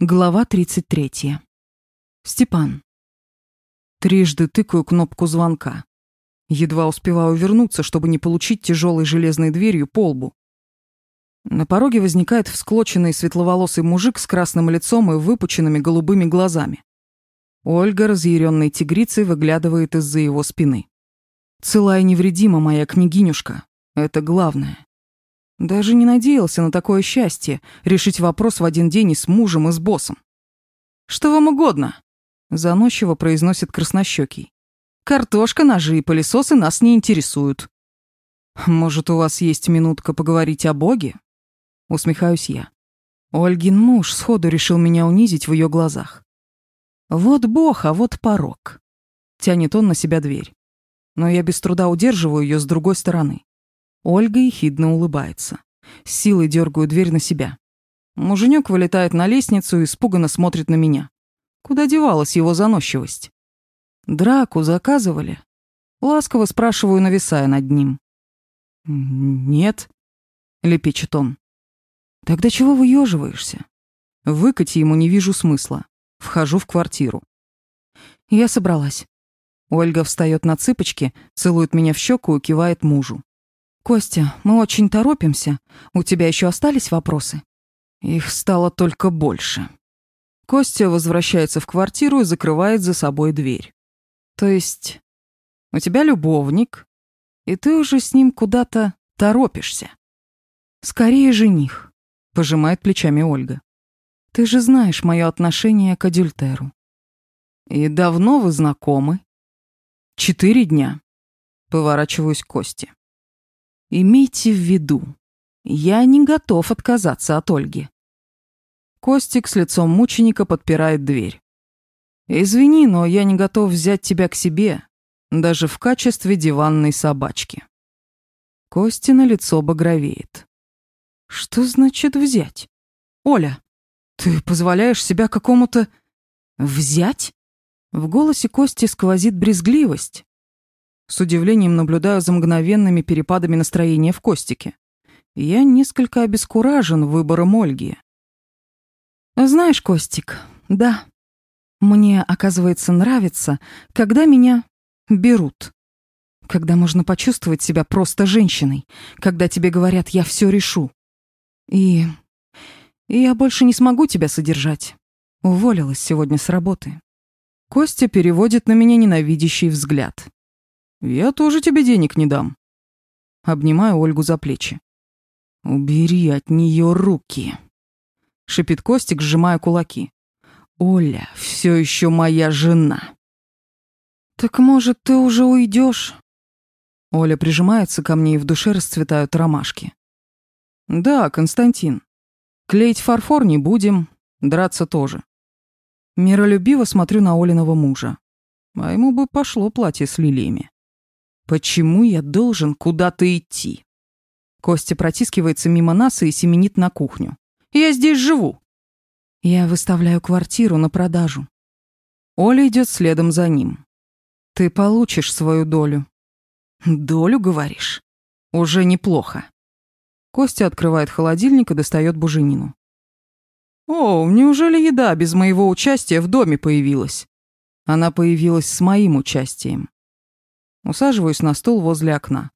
Глава 33. Степан. Трижды тыкаю кнопку звонка. Едва успеваю вернуться, чтобы не получить тяжелой железной дверью по лбу. На пороге возникает всклоченный светловолосый мужик с красным лицом и выпученными голубыми глазами. Ольга, разъяренной тигрицей, выглядывает из-за его спины. Целая невредима моя княгинюшка. Это главное. Даже не надеялся на такое счастье — решить вопрос в один день и с мужем, и с боссом. «Что вам угодно?» — заносчиво произносит краснощёкий. «Картошка, ножи и пылесосы нас не интересуют». «Может, у вас есть минутка поговорить о Боге?» Усмехаюсь я. Ольгин муж сходу решил меня унизить в ее глазах. «Вот Бог, а вот порог». Тянет он на себя дверь. Но я без труда удерживаю ее с другой стороны. Ольга ехидно улыбается. С силой дергаю дверь на себя. Муженек вылетает на лестницу и испуганно смотрит на меня. Куда девалась его заносчивость? Драку заказывали? Ласково спрашиваю, нависая над ним. «Нет», — лепечет он. «Тогда чего выёживаешься?» Выкати ему не вижу смысла. Вхожу в квартиру. Я собралась. Ольга встает на цыпочки, целует меня в щеку и кивает мужу. «Костя, мы очень торопимся. У тебя еще остались вопросы?» Их стало только больше. Костя возвращается в квартиру и закрывает за собой дверь. То есть у тебя любовник, и ты уже с ним куда-то торопишься. Скорее жених, пожимает плечами Ольга. Ты же знаешь мое отношение к адюльтеру. И давно вы знакомы? Четыре дня. Поворачиваюсь к Косте. Имейте в виду, я не готов отказаться от Ольги. Костик с лицом мученика подпирает дверь. Извини, но я не готов взять тебя к себе, даже в качестве диванной собачки. Костина лицо багровеет. Что значит взять? Оля, ты позволяешь себя какому-то... Взять? В голосе Кости сквозит брезгливость. С удивлением наблюдаю за мгновенными перепадами настроения в Костике. Я несколько обескуражен выбором Ольги. Знаешь, Костик, да, мне, оказывается, нравится, когда меня берут. Когда можно почувствовать себя просто женщиной, когда тебе говорят «я все решу». И... и я больше не смогу тебя содержать. Уволилась сегодня с работы. Костя переводит на меня ненавидящий взгляд. Я тоже тебе денег не дам. Обнимаю Ольгу за плечи. Убери от нее руки. Шипит Костик, сжимая кулаки. Оля все еще моя жена. Так может, ты уже уйдешь? Оля прижимается ко мне, и в душе расцветают ромашки. Да, Константин. Клеить фарфор не будем, драться тоже. Миролюбиво смотрю на Олиного мужа. А ему бы пошло платье с лилиями. Почему я должен куда-то идти? Костя протискивается мимо нас и семенит на кухню. Я здесь живу. Я выставляю квартиру на продажу. Оля идет следом за ним. Ты получишь свою долю. Долю, говоришь? Уже неплохо. Костя открывает холодильник и достает буженину. О, неужели еда без моего участия в доме появилась? Она появилась с моим участием. Усаживаюсь на стул возле окна.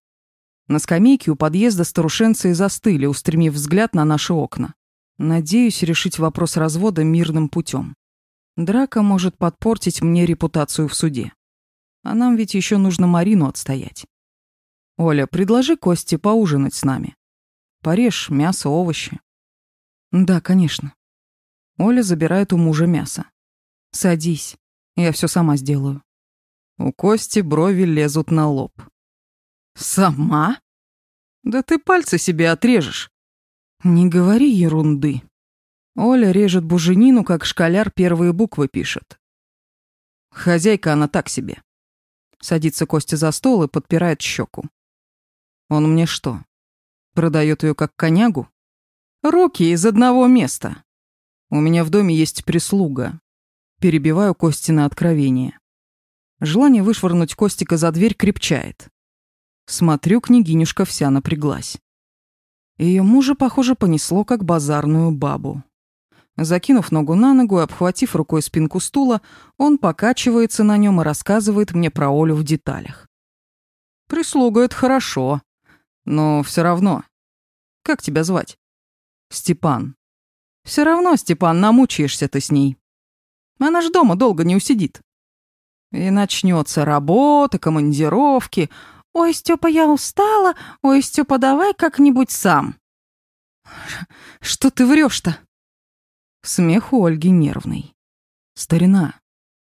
На скамейке у подъезда старушенцы застыли, устремив взгляд на наши окна. Надеюсь решить вопрос развода мирным путем. Драка может подпортить мне репутацию в суде. А нам ведь еще нужно Марину отстоять. Оля, предложи Косте поужинать с нами. Порежь мясо, овощи. Да, конечно. Оля забирает у мужа мясо. Садись, я все сама сделаю. У Кости брови лезут на лоб. «Сама? Да ты пальцы себе отрежешь». «Не говори ерунды». Оля режет буженину, как школяр первые буквы пишет. Хозяйка она так себе. Садится Костя за стол и подпирает щеку. Он мне что, продает ее как конягу? Руки из одного места. У меня в доме есть прислуга. Перебиваю Кости на откровение. Желание вышвырнуть Костика за дверь крепчает. Смотрю, княгинюшка вся напряглась. Ее мужа, похоже, понесло как базарную бабу. Закинув ногу на ногу и обхватив рукой спинку стула, он покачивается на нем и рассказывает мне про Олю в деталях. «Прислуга — это хорошо, но все равно. Как тебя звать?» «Степан». Все равно, Степан, намучаешься ты с ней. Она ж дома долго не усидит. И начнется работа, командировки. Ой, Степа, я устала. Ой, Степа, давай как-нибудь сам. Что ты врешь-то? Смех у Ольги нервный. Старина,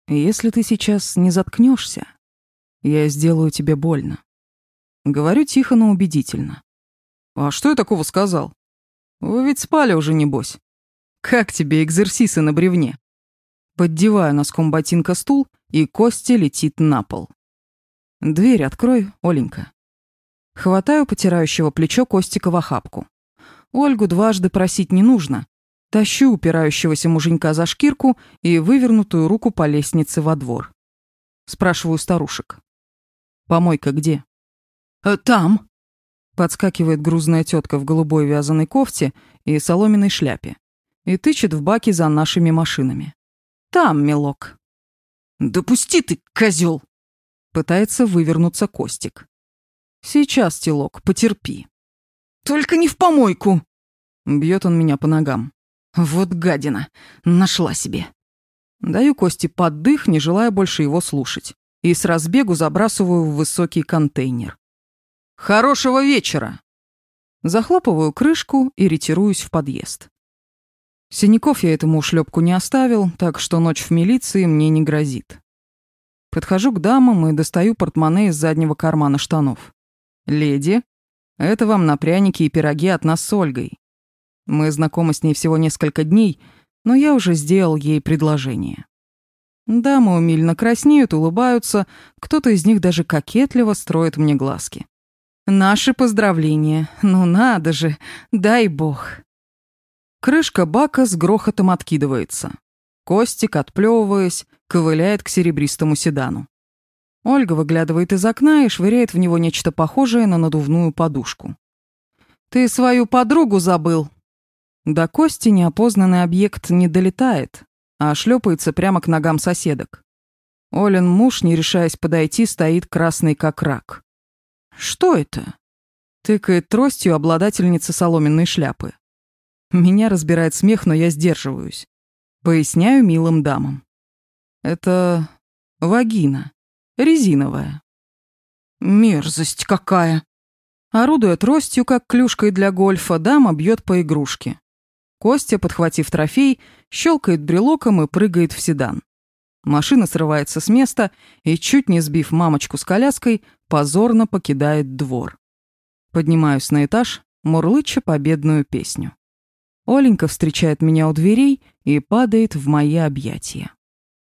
если ты сейчас не заткнешься, я сделаю тебе больно. Говорю тихо, но убедительно. А что я такого сказал? Вы ведь спали уже, небось. Как тебе экзерсисы на бревне? Поддеваю носком ботинка стул, и Костя летит на пол. Дверь открой, Оленька. Хватаю потирающего плечо Костика в охапку. Ольгу дважды просить не нужно. Тащу упирающегося муженька за шкирку и вывернутую руку по лестнице во двор. Спрашиваю старушек. «Помойка где?» «Э, «Там», — подскакивает грузная тетка в голубой вязаной кофте и соломенной шляпе и тычет в баки за нашими машинами. «Там, милок». «Допусти ты, козел! Пытается вывернуться Костик. «Сейчас, телок, потерпи». «Только не в помойку!» Бьет он меня по ногам. «Вот гадина! Нашла себе!» Даю Косте поддых, не желая больше его слушать, и с разбегу забрасываю в высокий контейнер. «Хорошего вечера!» Захлопываю крышку и ретируюсь в подъезд. Синяков я этому шлепку не оставил, так что ночь в милиции мне не грозит. Подхожу к дамам и достаю портмоне из заднего кармана штанов. «Леди, это вам на пряники и пироги от нас с Ольгой. Мы знакомы с ней всего несколько дней, но я уже сделал ей предложение». Дамы умильно краснеют, улыбаются, кто-то из них даже кокетливо строит мне глазки. «Наши поздравления. Ну надо же, дай бог». Крышка бака с грохотом откидывается. Костик, отплевываясь, ковыляет к серебристому седану. Ольга выглядывает из окна и швыряет в него нечто похожее на надувную подушку. «Ты свою подругу забыл!» До Кости неопознанный объект не долетает, а шлепается прямо к ногам соседок. Олен муж, не решаясь подойти, стоит красный как рак. «Что это?» Тыкает тростью обладательница соломенной шляпы. Меня разбирает смех, но я сдерживаюсь. Поясняю милым дамам. Это вагина. Резиновая. Мерзость какая. Орудуя тростью, как клюшкой для гольфа, дама бьет по игрушке. Костя, подхватив трофей, щелкает брелоком и прыгает в седан. Машина срывается с места и, чуть не сбив мамочку с коляской, позорно покидает двор. Поднимаюсь на этаж, мурлыча победную песню. Оленька встречает меня у дверей и падает в мои объятия.